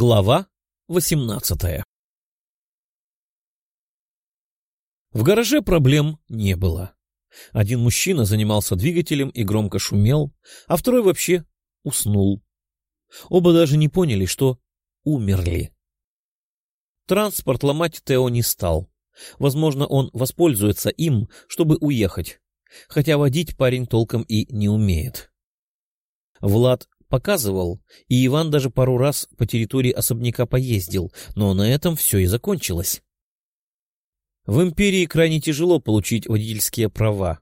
Глава восемнадцатая В гараже проблем не было. Один мужчина занимался двигателем и громко шумел, а второй вообще уснул. Оба даже не поняли, что умерли. Транспорт ломать Тео не стал. Возможно, он воспользуется им, чтобы уехать, хотя водить парень толком и не умеет. Влад показывал, и Иван даже пару раз по территории особняка поездил, но на этом все и закончилось. В империи крайне тяжело получить водительские права.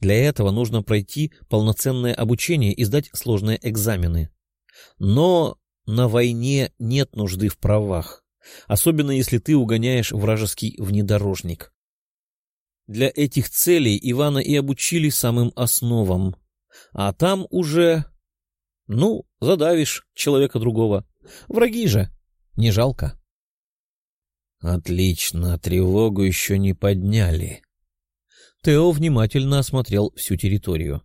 Для этого нужно пройти полноценное обучение и сдать сложные экзамены. Но на войне нет нужды в правах, особенно если ты угоняешь вражеский внедорожник. Для этих целей Ивана и обучили самым основам, а там уже ну, задавишь человека другого. Враги же. Не жалко. Отлично, тревогу еще не подняли. Тео внимательно осмотрел всю территорию.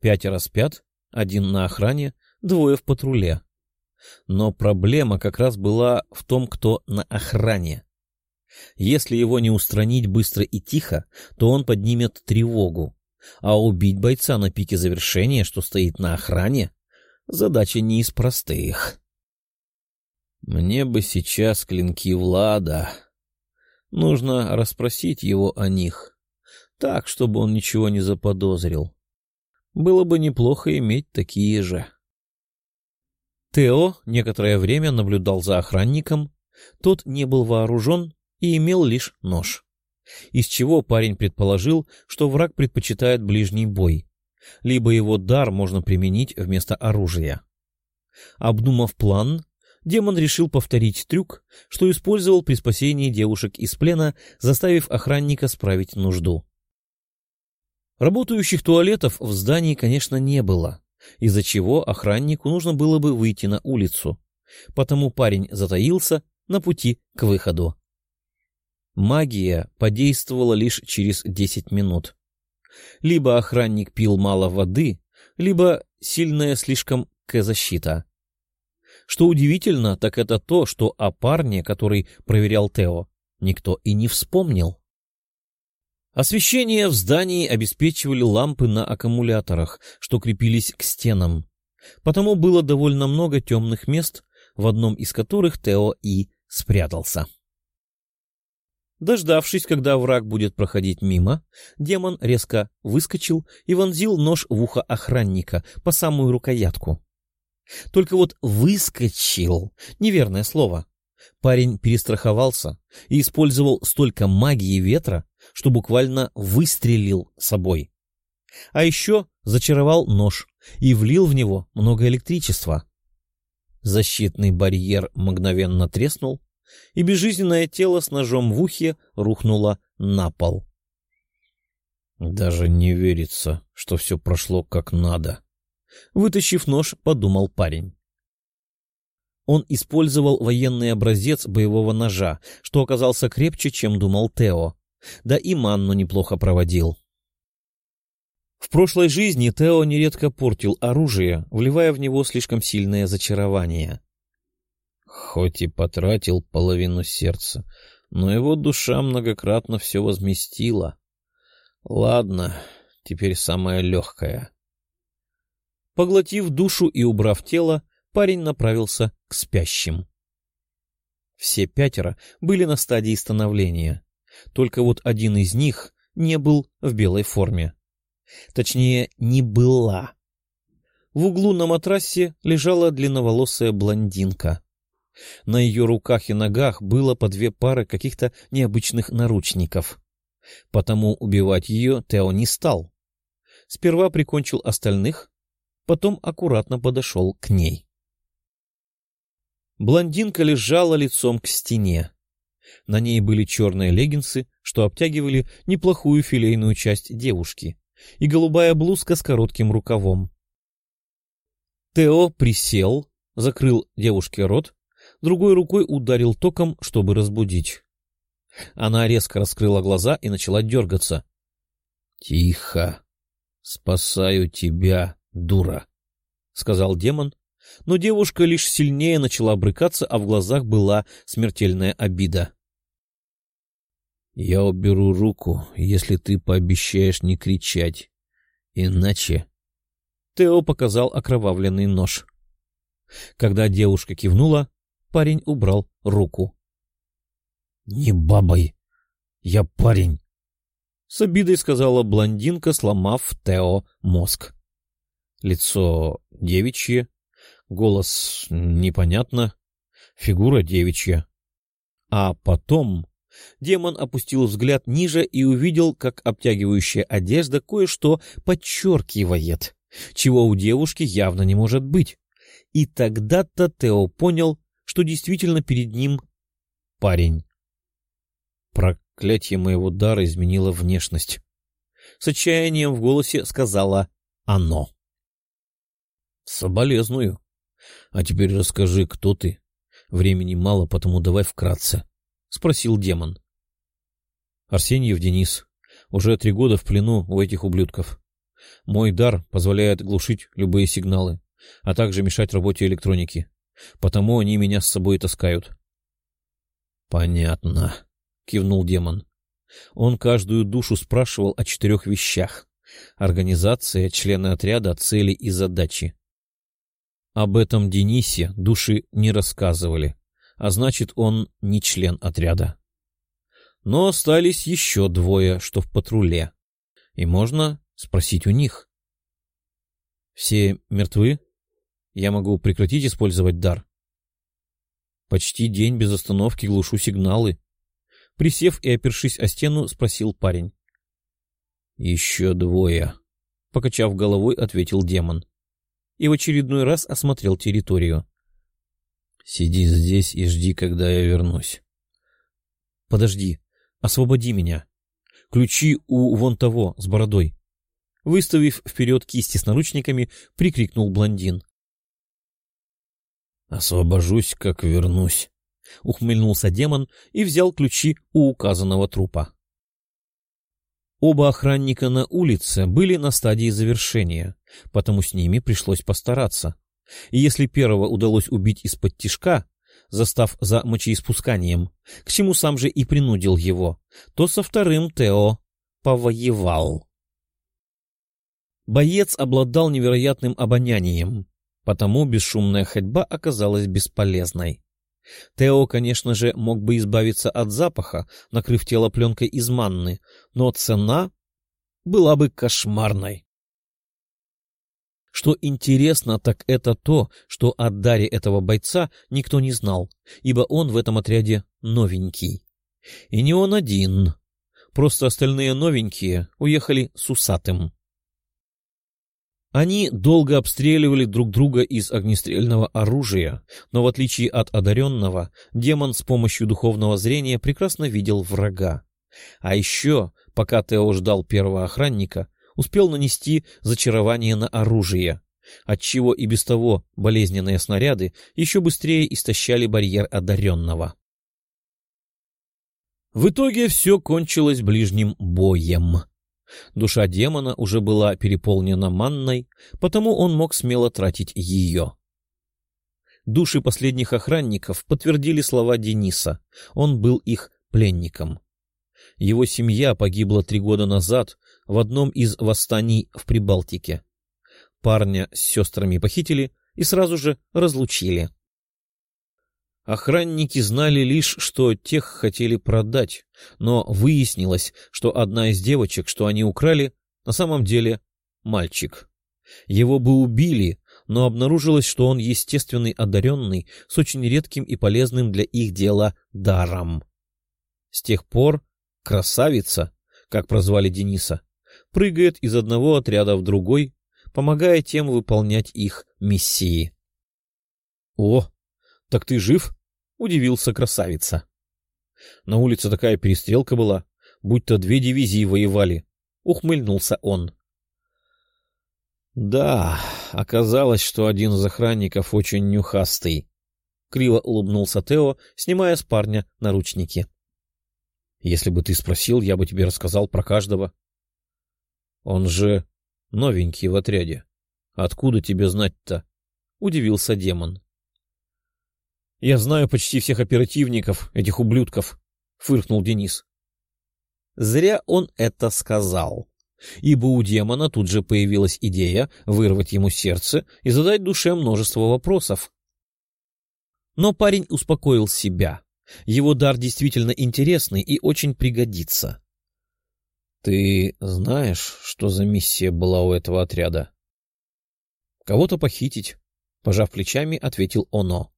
Пятеро спят, один на охране, двое в патруле. Но проблема как раз была в том, кто на охране. Если его не устранить быстро и тихо, то он поднимет тревогу. А убить бойца на пике завершения, что стоит на охране, Задача не из простых. Мне бы сейчас клинки Влада. Нужно расспросить его о них, так, чтобы он ничего не заподозрил. Было бы неплохо иметь такие же. Тео некоторое время наблюдал за охранником. Тот не был вооружен и имел лишь нож. Из чего парень предположил, что враг предпочитает ближний бой, либо его дар можно применить вместо оружия. Обдумав план, демон решил повторить трюк, что использовал при спасении девушек из плена, заставив охранника справить нужду. Работающих туалетов в здании, конечно, не было, из-за чего охраннику нужно было бы выйти на улицу, потому парень затаился на пути к выходу. Магия подействовала лишь через десять минут. Либо охранник пил мало воды, либо сильная слишком К-защита. Что удивительно, так это то, что о парне, который проверял Тео, никто и не вспомнил. Освещение в здании обеспечивали лампы на аккумуляторах, что крепились к стенам. Потому было довольно много темных мест, в одном из которых Тео и спрятался. Дождавшись, когда враг будет проходить мимо, демон резко выскочил и вонзил нож в ухо охранника по самую рукоятку. Только вот «выскочил» — неверное слово. Парень перестраховался и использовал столько магии ветра, что буквально выстрелил собой. А еще зачаровал нож и влил в него много электричества. Защитный барьер мгновенно треснул, и безжизненное тело с ножом в ухе рухнуло на пол. «Даже не верится, что все прошло как надо», — вытащив нож, подумал парень. Он использовал военный образец боевого ножа, что оказался крепче, чем думал Тео. Да и манну неплохо проводил. В прошлой жизни Тео нередко портил оружие, вливая в него слишком сильное зачарование. Хоть и потратил половину сердца, но его душа многократно все возместила. Ладно, теперь самое легкое. Поглотив душу и убрав тело, парень направился к спящим. Все пятеро были на стадии становления. Только вот один из них не был в белой форме. Точнее, не была. В углу на матрасе лежала длинноволосая блондинка. На ее руках и ногах было по две пары каких-то необычных наручников. Потому убивать ее Тео не стал. Сперва прикончил остальных, потом аккуратно подошел к ней. Блондинка лежала лицом к стене. На ней были черные леггинсы, что обтягивали неплохую филейную часть девушки, и голубая блузка с коротким рукавом. Тео присел, закрыл девушке рот другой рукой ударил током, чтобы разбудить. Она резко раскрыла глаза и начала дергаться. — Тихо. Спасаю тебя, дура, — сказал демон, но девушка лишь сильнее начала брыкаться, а в глазах была смертельная обида. «Я уберу руку, если ты пообещаешь не кричать. Иначе...» Тео показал окровавленный нож. Когда девушка кивнула, парень убрал руку. «Не бабой! Я парень!» С обидой сказала блондинка, сломав Тео мозг. Лицо девичье, голос непонятно, фигура девичья. А потом демон опустил взгляд ниже и увидел, как обтягивающая одежда кое-что подчеркивает, чего у девушки явно не может быть. И тогда-то Тео понял, что действительно перед ним парень. Проклятие моего дара изменило внешность. С отчаянием в голосе сказала оно. «Соболезную. А теперь расскажи, кто ты. Времени мало, потому давай вкратце», — спросил демон. Арсеньев Денис. Уже три года в плену у этих ублюдков. Мой дар позволяет глушить любые сигналы, а также мешать работе электроники. Потому они меня с собой таскают. — Понятно, — кивнул демон. Он каждую душу спрашивал о четырех вещах. Организация, члены отряда, цели и задачи. Об этом Денисе души не рассказывали, а значит, он не член отряда. Но остались еще двое, что в патруле, и можно спросить у них. Все мертвы? Я могу прекратить использовать дар? Почти день без остановки глушу сигналы. Присев и опершись о стену, спросил парень. — Еще двое, — покачав головой, ответил демон. И в очередной раз осмотрел территорию. — Сиди здесь и жди, когда я вернусь. — Подожди, освободи меня. Ключи у вон того, с бородой. Выставив вперед кисти с наручниками, прикрикнул блондин. «Освобожусь, как вернусь», — ухмыльнулся демон и взял ключи у указанного трупа. Оба охранника на улице были на стадии завершения, потому с ними пришлось постараться. И если первого удалось убить из-под тишка, застав за мочеиспусканием, к чему сам же и принудил его, то со вторым Тео повоевал. Боец обладал невероятным обонянием, потому бесшумная ходьба оказалась бесполезной. Тео, конечно же, мог бы избавиться от запаха, накрыв тело пленкой из манны, но цена была бы кошмарной. Что интересно, так это то, что о даре этого бойца никто не знал, ибо он в этом отряде новенький. И не он один. Просто остальные новенькие уехали с усатым. Они долго обстреливали друг друга из огнестрельного оружия, но в отличие от одаренного, демон с помощью духовного зрения прекрасно видел врага. А еще, пока Тео ждал первого охранника, успел нанести зачарование на оружие, отчего и без того болезненные снаряды еще быстрее истощали барьер одаренного. В итоге все кончилось ближним боем. Душа демона уже была переполнена манной, потому он мог смело тратить ее. Души последних охранников подтвердили слова Дениса. Он был их пленником. Его семья погибла три года назад в одном из восстаний в Прибалтике. Парня с сестрами похитили и сразу же разлучили. Охранники знали лишь, что тех хотели продать, но выяснилось, что одна из девочек, что они украли, на самом деле мальчик. Его бы убили, но обнаружилось, что он естественный одаренный с очень редким и полезным для их дела даром. С тех пор красавица, как прозвали Дениса, прыгает из одного отряда в другой, помогая тем выполнять их миссии. — О, так ты жив? — удивился красавица. На улице такая перестрелка была, будто две дивизии воевали. Ухмыльнулся он. Да, оказалось, что один из охранников очень нюхастый. Криво улыбнулся Тео, снимая с парня наручники. Если бы ты спросил, я бы тебе рассказал про каждого. Он же новенький в отряде. Откуда тебе знать-то? — удивился демон. — Я знаю почти всех оперативников, этих ублюдков, — фыркнул Денис. Зря он это сказал, ибо у демона тут же появилась идея вырвать ему сердце и задать душе множество вопросов. Но парень успокоил себя. Его дар действительно интересный и очень пригодится. — Ты знаешь, что за миссия была у этого отряда? — Кого-то похитить, — пожав плечами, ответил Оно. —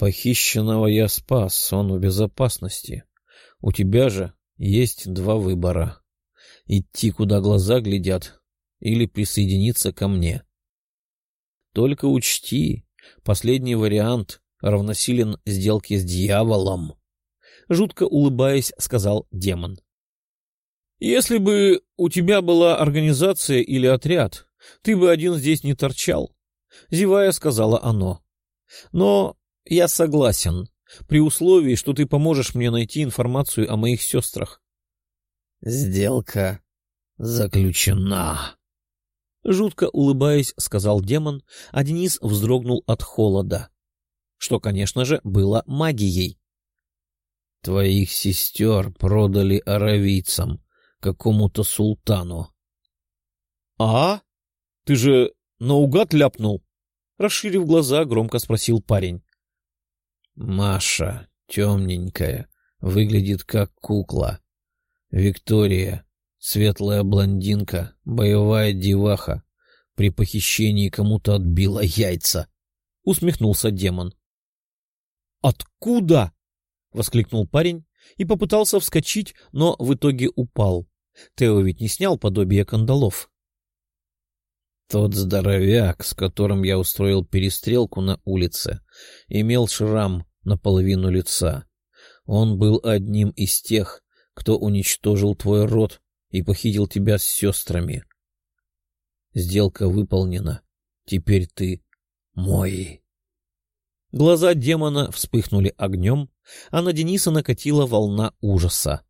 Похищенного я спас, он в безопасности. У тебя же есть два выбора. Идти, куда глаза глядят, или присоединиться ко мне. Только учти, последний вариант равносилен сделке с дьяволом. Жутко улыбаясь, сказал демон. Если бы у тебя была организация или отряд, ты бы один здесь не торчал, — зевая сказала оно. Но я согласен, при условии, что ты поможешь мне найти информацию о моих сестрах. — Сделка заключена. Жутко улыбаясь, сказал демон, а Денис вздрогнул от холода, что, конечно же, было магией. — Твоих сестер продали аравийцам, какому-то султану. — А? Ты же наугад ляпнул? — расширив глаза, громко спросил парень. — Маша, темненькая, выглядит как кукла. Виктория, светлая блондинка, боевая деваха, при похищении кому-то отбила яйца. — усмехнулся демон. — Откуда? — воскликнул парень и попытался вскочить, но в итоге упал. Тео ведь не снял подобие кандалов. Тот здоровяк, с которым я устроил перестрелку на улице, имел шрам на половину лица. Он был одним из тех, кто уничтожил твой род и похитил тебя с сестрами. Сделка выполнена. Теперь ты мой. Глаза демона вспыхнули огнем, а на Дениса накатила волна ужаса.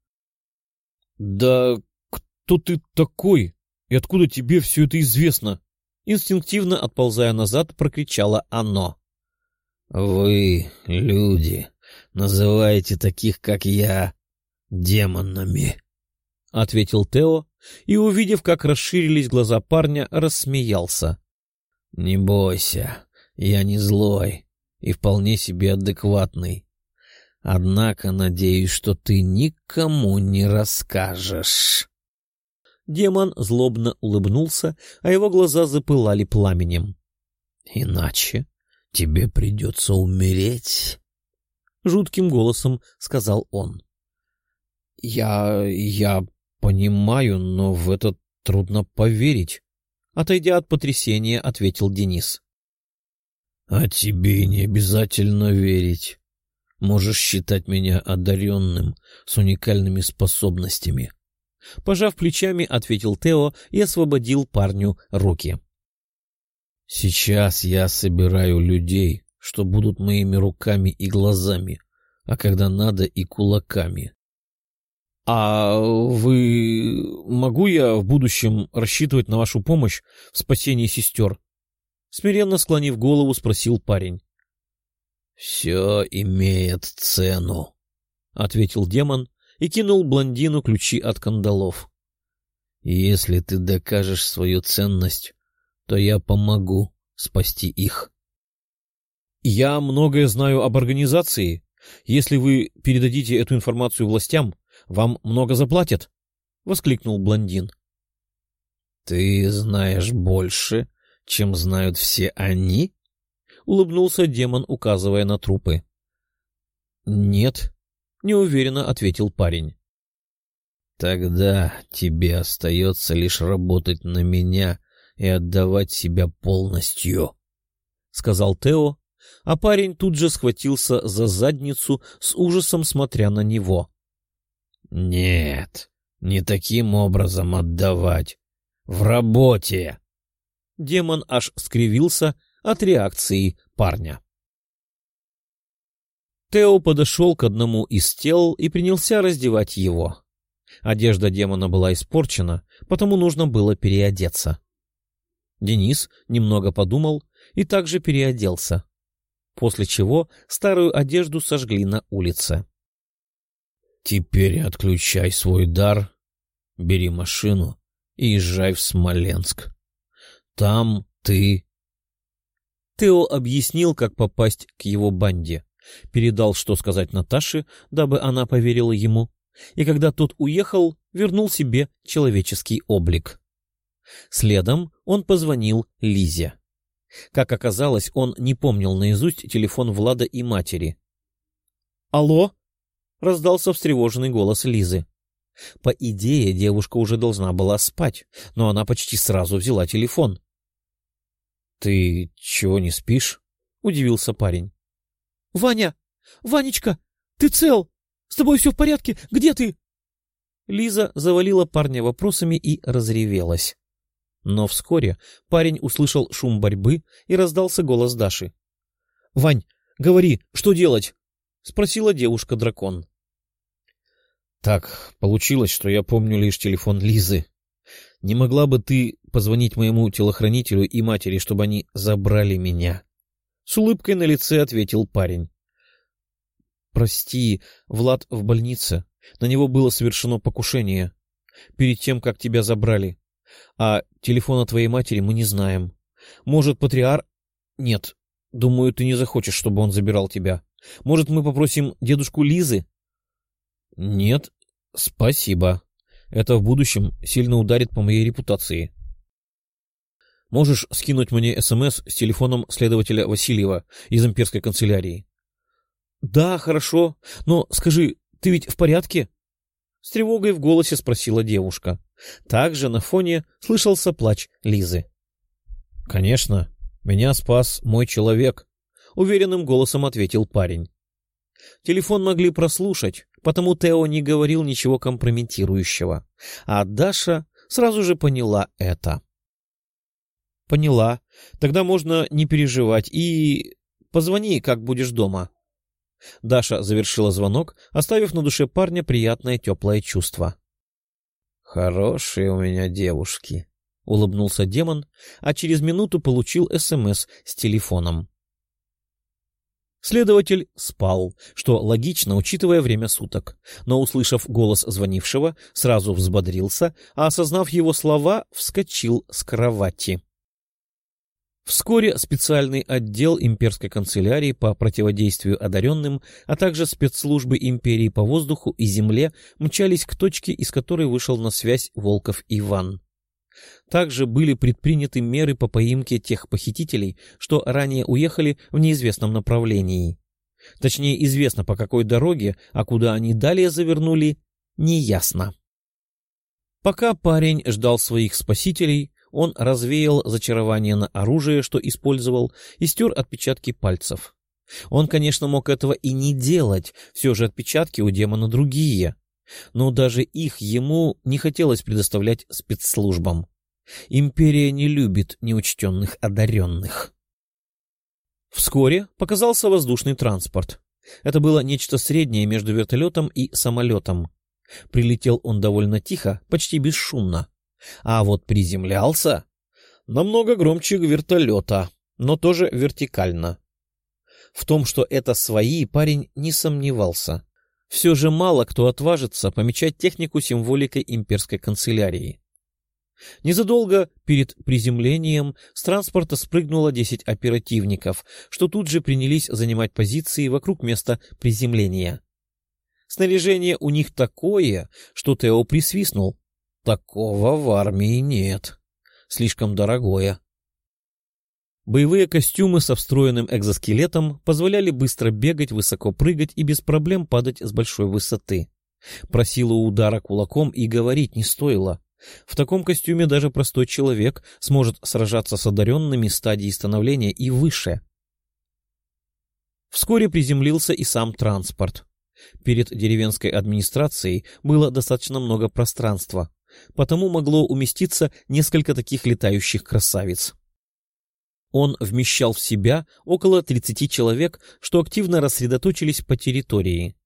— Да кто ты такой? И откуда тебе все это известно? Инстинктивно отползая назад, прокричало оно. — Вы, люди, называете таких, как я, демонами, — ответил Тео, и, увидев, как расширились глаза парня, рассмеялся. — Не бойся, я не злой и вполне себе адекватный. Однако надеюсь, что ты никому не расскажешь. Демон злобно улыбнулся, а его глаза запылали пламенем. — Иначе тебе придется умереть, — жутким голосом сказал он. — Я... я понимаю, но в это трудно поверить, — отойдя от потрясения, ответил Денис. — А тебе не обязательно верить. Можешь считать меня одаренным, с уникальными способностями. Пожав плечами, ответил Тео и освободил парню руки. Сейчас я собираю людей, что будут моими руками и глазами, а когда надо и кулаками. — А вы... могу я в будущем рассчитывать на вашу помощь в спасении сестер? Смиренно склонив голову, спросил парень. — Все имеет цену, — ответил демон и кинул блондину ключи от кандалов. — Если ты докажешь свою ценность, то я помогу спасти их. — Я многое знаю об организации. Если вы передадите эту информацию властям, вам много заплатят, — воскликнул блондин. — Ты знаешь больше, чем знают все они? — улыбнулся демон, указывая на трупы. — Нет, — неуверенно ответил парень. — Тогда тебе остается лишь работать на меня и отдавать себя полностью, — сказал Тео, а парень тут же схватился за задницу с ужасом смотря на него. — Нет, не таким образом отдавать. В работе! Демон аж скривился от реакции парня. Тео подошел к одному из тел и принялся раздевать его. Одежда демона была испорчена, потому нужно было переодеться. Денис немного подумал и также переоделся, после чего старую одежду сожгли на улице. «Теперь отключай свой дар, бери машину и езжай в Смоленск. Там ты...» Тео объяснил, как попасть к его банде, передал, что сказать Наташе, дабы она поверила ему, и когда тот уехал, вернул себе человеческий облик. Следом он позвонил Лизе. Как оказалось, он не помнил наизусть телефон Влада и матери. «Алло?» — раздался встревоженный голос Лизы. По идее, девушка уже должна была спать, но она почти сразу взяла телефон. «Ты чего не спишь?» — удивился парень. «Ваня! Ванечка! Ты цел! С тобой все в порядке? Где ты?» Лиза завалила парня вопросами и разревелась. Но вскоре парень услышал шум борьбы и раздался голос Даши. — Вань, говори, что делать? — спросила девушка-дракон. — Так, получилось, что я помню лишь телефон Лизы. Не могла бы ты позвонить моему телохранителю и матери, чтобы они забрали меня? С улыбкой на лице ответил парень. — Прости, Влад в больнице. На него было совершено покушение. Перед тем, как тебя забрали. А телефона твоей матери мы не знаем. Может, патриар... Нет, думаю, ты не захочешь, чтобы он забирал тебя. Может, мы попросим дедушку Лизы? Нет, спасибо. Это в будущем сильно ударит по моей репутации. Можешь скинуть мне СМС с телефоном следователя Васильева из имперской канцелярии? — Да, хорошо. Но скажи, ты ведь в порядке? — с тревогой в голосе спросила девушка. Также на фоне слышался плач Лизы. — Конечно, меня спас мой человек, — уверенным голосом ответил парень. Телефон могли прослушать, потому Тео не говорил ничего компрометирующего, а Даша сразу же поняла это. — Поняла. Тогда можно не переживать и... Позвони, как будешь дома. Даша завершила звонок, оставив на душе парня приятное теплое чувство. «Хорошие у меня девушки», — улыбнулся демон, а через минуту получил СМС с телефоном. Следователь спал, что логично, учитывая время суток, но, услышав голос звонившего, сразу взбодрился, а, осознав его слова, вскочил с кровати. Вскоре специальный отдел имперской канцелярии по противодействию одаренным, а также спецслужбы империи по воздуху и земле мчались к точке, из которой вышел на связь Волков Иван. Также были предприняты меры по поимке тех похитителей, что ранее уехали в неизвестном направлении. Точнее, известно по какой дороге, а куда они далее завернули, неясно. Пока парень ждал своих спасителей, он развеял зачарование на оружие, что использовал, и стер отпечатки пальцев. Он, конечно, мог этого и не делать, все же отпечатки у демона другие. Но даже их ему не хотелось предоставлять спецслужбам. Империя не любит неучтенных одаренных. Вскоре показался воздушный транспорт. Это было нечто среднее между вертолетом и самолетом. Прилетел он довольно тихо, почти бесшумно. А вот приземлялся намного громче вертолета, но тоже вертикально. В том, что это свои, парень не сомневался. Все же мало кто отважится помечать технику символикой имперской канцелярии. Незадолго перед приземлением с транспорта спрыгнуло десять оперативников, что тут же принялись занимать позиции вокруг места приземления. Снаряжение у них такое, что Тео присвистнул. Такого в армии нет. Слишком дорогое. Боевые костюмы со встроенным экзоскелетом позволяли быстро бегать, высоко прыгать и без проблем падать с большой высоты. Про силу удара кулаком и говорить не стоило. В таком костюме даже простой человек сможет сражаться с одаренными стадии становления и выше. Вскоре приземлился и сам транспорт. Перед деревенской администрацией было достаточно много пространства потому могло уместиться несколько таких летающих красавиц. Он вмещал в себя около 30 человек, что активно рассредоточились по территории.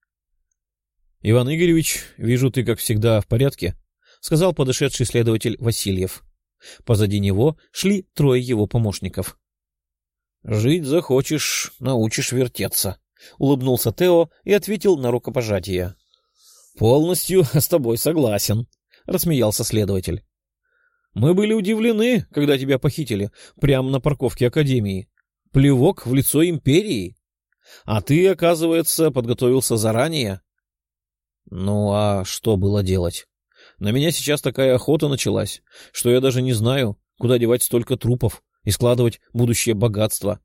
— Иван Игоревич, вижу, ты, как всегда, в порядке, — сказал подошедший следователь Васильев. Позади него шли трое его помощников. Жить захочешь, научишь вертеться, — улыбнулся Тео и ответил на рукопожатие. — Полностью с тобой согласен, — рассмеялся следователь. — Мы были удивлены, когда тебя похитили прямо на парковке Академии. Плевок в лицо империи. А ты, оказывается, подготовился заранее. Ну а что было делать? На меня сейчас такая охота началась, что я даже не знаю, куда девать столько трупов и складывать будущее богатство.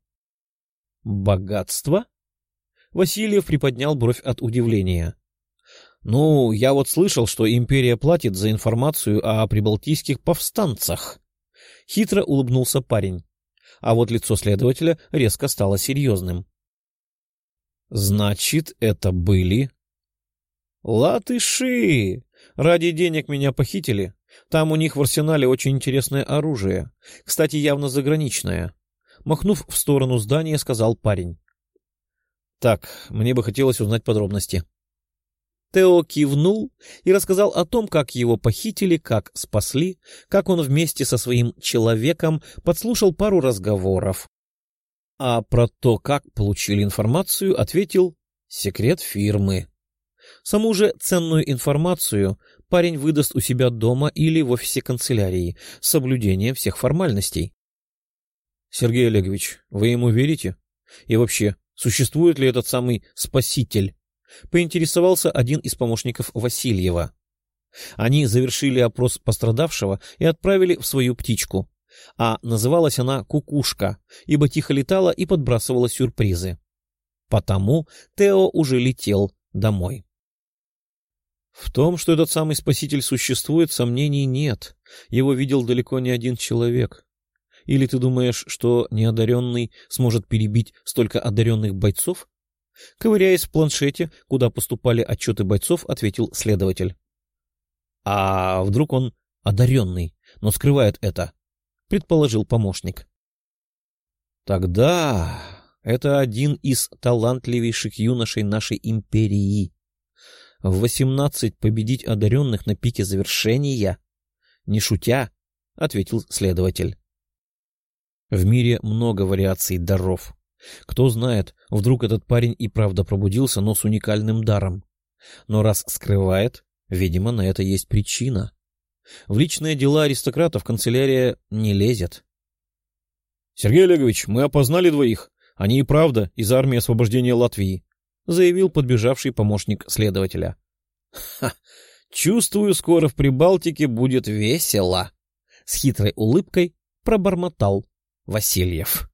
Богатство? Васильев приподнял бровь от удивления. Ну, я вот слышал, что империя платит за информацию о прибалтийских повстанцах. Хитро улыбнулся парень. А вот лицо следователя резко стало серьезным. Значит, это были... Латыши! Ради денег меня похитили. Там у них в арсенале очень интересное оружие. Кстати, явно заграничное. Махнув в сторону здания, сказал парень. Так, мне бы хотелось узнать подробности. Тео кивнул и рассказал о том, как его похитили, как спасли, как он вместе со своим человеком подслушал пару разговоров. А про то, как получили информацию, ответил «секрет фирмы». Саму же ценную информацию парень выдаст у себя дома или в офисе канцелярии с соблюдением всех формальностей. Сергей Олегович, вы ему верите? И вообще, существует ли этот самый спаситель? Поинтересовался один из помощников Васильева. Они завершили опрос пострадавшего и отправили в свою птичку. А называлась она «Кукушка», ибо тихо летала и подбрасывала сюрпризы. Потому Тео уже летел домой. В том, что этот самый спаситель существует, сомнений нет. Его видел далеко не один человек. Или ты думаешь, что неодаренный сможет перебить столько одаренных бойцов? Ковыряясь в планшете, куда поступали отчеты бойцов, ответил следователь. А вдруг он одаренный, но скрывает это? Предположил помощник. Тогда это один из талантливейших юношей нашей империи в восемнадцать победить одаренных на пике завершения? Не шутя, — ответил следователь. В мире много вариаций даров. Кто знает, вдруг этот парень и правда пробудился, но с уникальным даром. Но раз скрывает, видимо, на это есть причина. В личные дела аристократов канцелярия не лезет. — Сергей Олегович, мы опознали двоих. Они и правда из армии освобождения Латвии заявил подбежавший помощник следователя. «Ха! Чувствую, скоро в Прибалтике будет весело!» С хитрой улыбкой пробормотал Васильев.